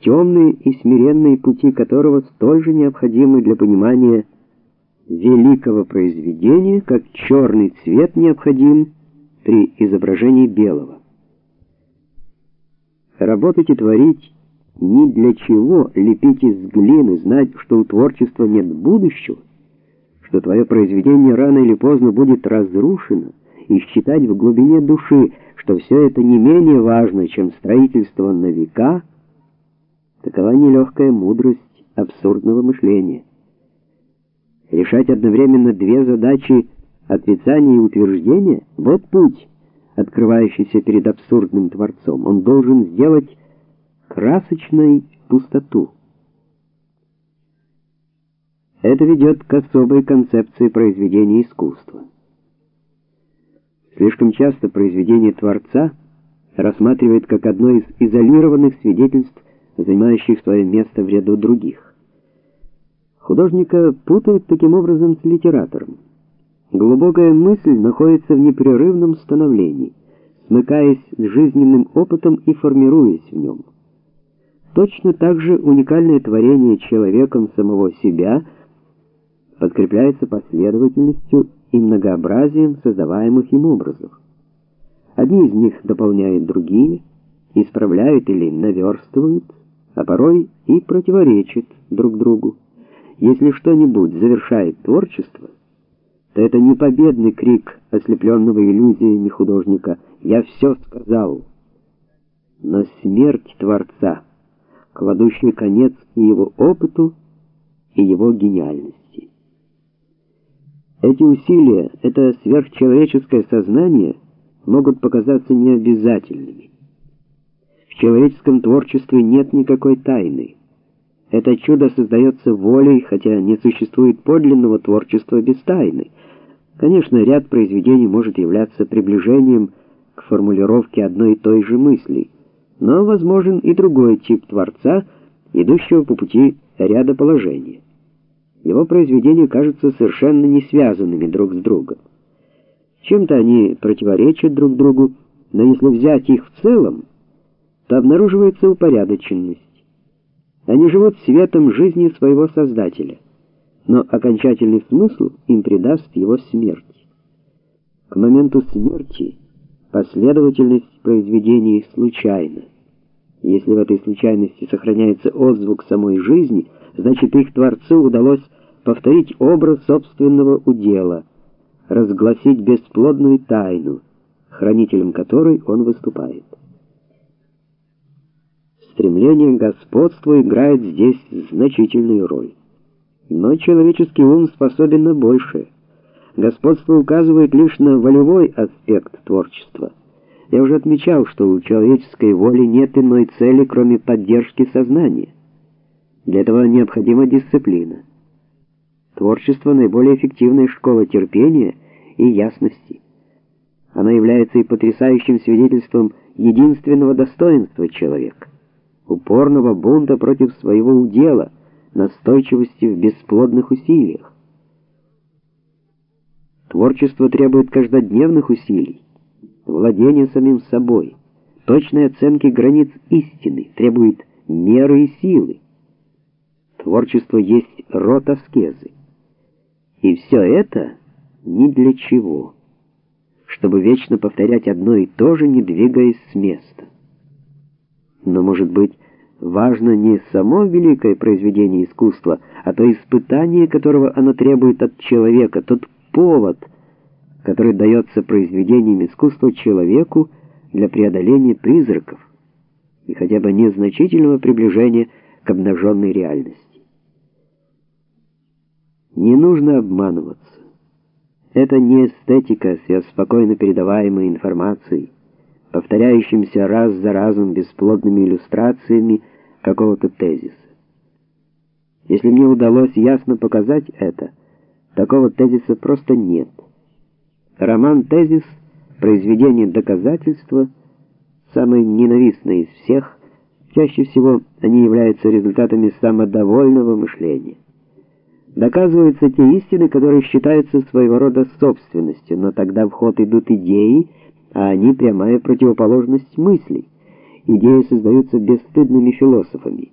темные и смиренные пути которого столь же необходимы для понимания великого произведения, как черный цвет необходим при изображении белого. Работать и творить ни для чего лепить из глины, знать, что у творчества нет будущего, что твое произведение рано или поздно будет разрушено, и считать в глубине души, что все это не менее важно, чем строительство на века, такова нелегкая мудрость абсурдного мышления. Решать одновременно две задачи отрицания и утверждения — вот путь, открывающийся перед абсурдным Творцом. Он должен сделать красочной пустоту. Это ведет к особой концепции произведения искусства. Слишком часто произведение Творца рассматривает как одно из изолированных свидетельств, занимающих свое место в ряду других. Художника путают таким образом с литератором. Глубокая мысль находится в непрерывном становлении, смыкаясь с жизненным опытом и формируясь в нем. Точно так же уникальное творение человеком самого себя подкрепляется последовательностью и многообразием создаваемых им образов. Одни из них дополняют другие, исправляют или наверстывают, а порой и противоречат друг другу. Если что-нибудь завершает творчество, то это не победный крик ослепленного иллюзиями художника «Я все сказал», но смерть Творца, кладущая конец и его опыту, и его гениальности. Эти усилия, это сверхчеловеческое сознание могут показаться необязательными. В человеческом творчестве нет никакой тайны. Это чудо создается волей, хотя не существует подлинного творчества без тайны. Конечно, ряд произведений может являться приближением к формулировке одной и той же мысли, но возможен и другой тип творца, идущего по пути ряда положений его произведения кажутся совершенно не связанными друг с другом. Чем-то они противоречат друг другу, но если взять их в целом, то обнаруживается упорядоченность. Они живут светом жизни своего Создателя, но окончательный смысл им придаст его смерть. К моменту смерти последовательность произведений случайна. Если в этой случайности сохраняется отзвук самой жизни – Значит, их Творцу удалось повторить образ собственного удела, разгласить бесплодную тайну, хранителем которой он выступает. Стремление к господству играет здесь значительную роль. Но человеческий ум способен на большее. Господство указывает лишь на волевой аспект творчества. Я уже отмечал, что у человеческой воли нет иной цели, кроме поддержки сознания. Для этого необходима дисциплина. Творчество наиболее эффективная школа терпения и ясности. Она является и потрясающим свидетельством единственного достоинства человека упорного бунта против своего удела, настойчивости в бесплодных усилиях. Творчество требует каждодневных усилий, владения самим собой, точной оценки границ истины, требует меры и силы. Творчество есть род аскезы. И все это ни для чего, чтобы вечно повторять одно и то же, не двигаясь с места. Но, может быть, важно не само великое произведение искусства, а то испытание, которого оно требует от человека, тот повод, который дается произведением искусства человеку для преодоления призраков и хотя бы незначительного приближения к обнаженной реальности. Не нужно обманываться. Это не эстетика с ее спокойно передаваемой информацией, повторяющимся раз за разом бесплодными иллюстрациями какого-то тезиса. Если мне удалось ясно показать это, такого тезиса просто нет. Роман-тезис, произведение доказательства, самое ненавистное из всех, чаще всего они являются результатами самодовольного мышления. Доказываются те истины, которые считаются своего рода собственностью, но тогда в ход идут идеи, а они прямая противоположность мыслей. идеи создаются бесстыдными философами.